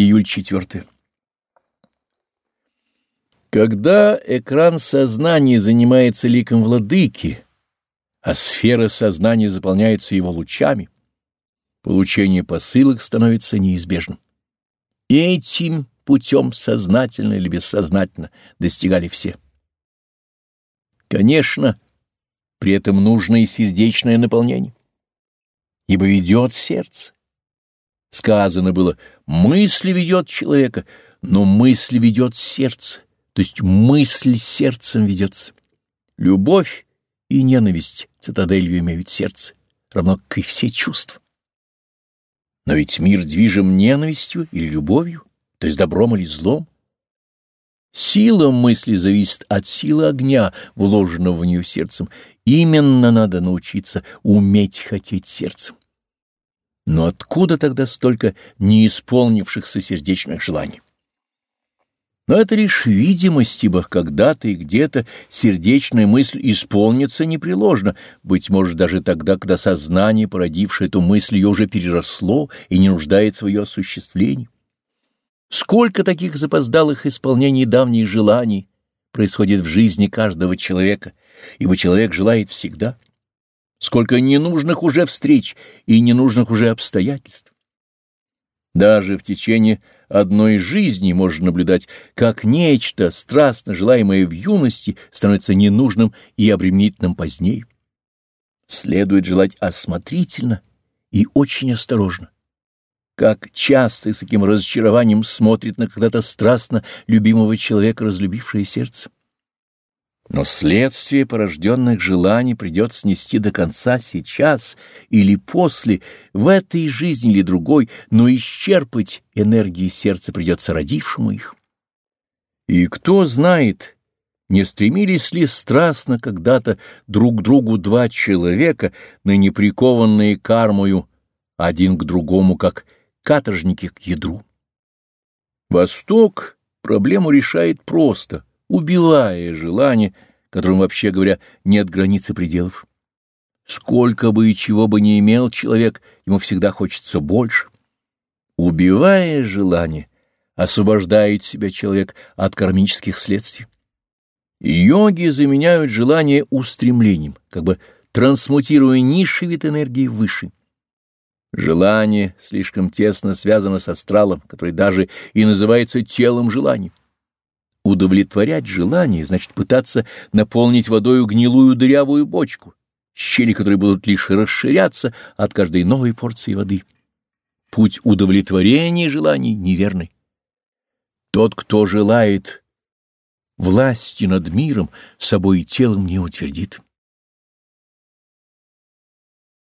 Июль 4. Когда экран сознания занимается ликом владыки, а сфера сознания заполняется его лучами, получение посылок становится неизбежным. Этим путем сознательно или бессознательно достигали все. Конечно, при этом нужно и сердечное наполнение, ибо ведет сердце. Сказано было, мысль ведет человека, но мысль ведет сердце, то есть мысль сердцем ведется. Любовь и ненависть цитаделью имеют сердце, равно как и все чувства. Но ведь мир движим ненавистью или любовью, то есть добром или злом. Сила мысли зависит от силы огня, вложенного в нее сердцем. Именно надо научиться уметь хотеть сердцем. Но откуда тогда столько неисполнившихся сердечных желаний? Но это лишь видимость, ибо когда-то и где-то сердечная мысль исполнится непреложно, быть может даже тогда, когда сознание, породившее эту мысль, ее уже переросло и не нуждается в ее осуществлении. Сколько таких запоздалых исполнений давних желаний происходит в жизни каждого человека, ибо человек желает всегда сколько ненужных уже встреч и ненужных уже обстоятельств. Даже в течение одной жизни можно наблюдать, как нечто, страстно желаемое в юности, становится ненужным и обременительным позднее. Следует желать осмотрительно и очень осторожно. Как часто и с каким разочарованием смотрит на когда-то страстно любимого человека разлюбившее сердце. Но следствие порожденных желаний придется нести до конца сейчас или после, в этой жизни или другой, но исчерпать энергии сердца придется родившему их. И кто знает, не стремились ли страстно когда-то друг другу два человека, ныне прикованные кармою, один к другому, как каторжники к ядру. Восток проблему решает просто — убивая желание, которым, вообще говоря, нет границы пределов. Сколько бы и чего бы не имел человек, ему всегда хочется больше. Убивая желание, освобождает себя человек от кармических следствий. Йоги заменяют желание устремлением, как бы трансмутируя низший вид энергии в высший. Желание слишком тесно связано с астралом, который даже и называется телом желаний. Удовлетворять желание значит пытаться наполнить водою гнилую дырявую бочку, щели которой будут лишь расширяться от каждой новой порции воды. Путь удовлетворения желаний неверный. Тот, кто желает власти над миром, собой и телом не утвердит.